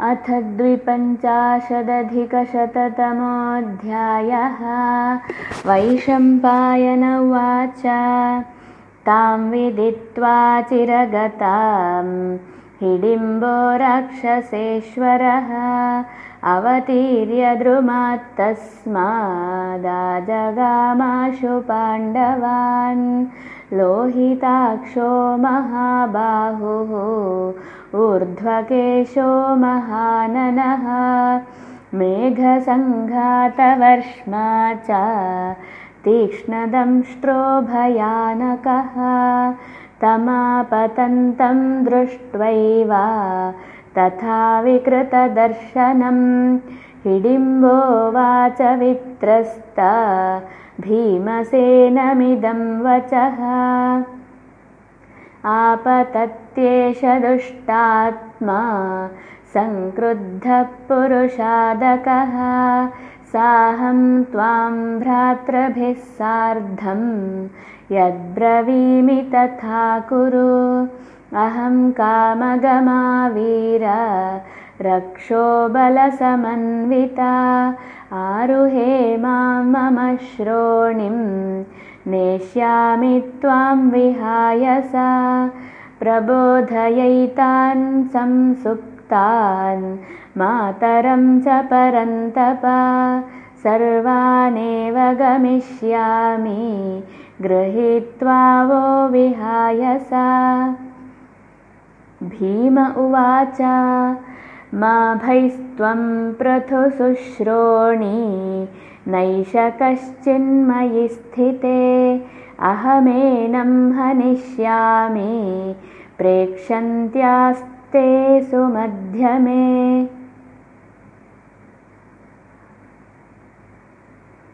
अथ द्विपञ्चाशदधिकशततमोऽध्यायः। वैशम्पायन उवाच। तां विदित्वा चिरगतां हिडिम्बो राक्षसेश्वरः। अवतीर्य द्रुमात्तस्मादाजगामाशु पाण्डवान् लोहिताक्षो महाबाहुः ऊर्ध्वकेशो महाननः मेघसङ्घातवर्ष्मा च तीक्ष्णदंष्ट्रो भयानकः तमापतन्तं दृष्ट्वैव तथा विकृतदर्शनं हिडिम्बोवाच वित्रस्त भीमसेनमिदं वचः। आपतत्येष दुष्टात्मा सङ्क्रुद्धः पुरुषादकः साहं त्वां भ्रातृभिः सार्धं यद्ब्रवीमि तथा कुरु। अहं कामगमावीर रक्षो बलसमन्विता आरुहे मां मम श्रोणिं नेष्यामि त्वां विहाय सा प्रबोधयैतान् संसुप्तान् मातरं च परन्तपा सर्वानेव गमिष्यामि गृहीत्वा वो विहाय सा। भीम उवाच मा भैस्त्वं पृथुशुश्रोणि नैष कश्चिन्मयि स्थिते अहमेनं हनिष्यामि प्रेक्षन्त्यास्ते सुमध्यमे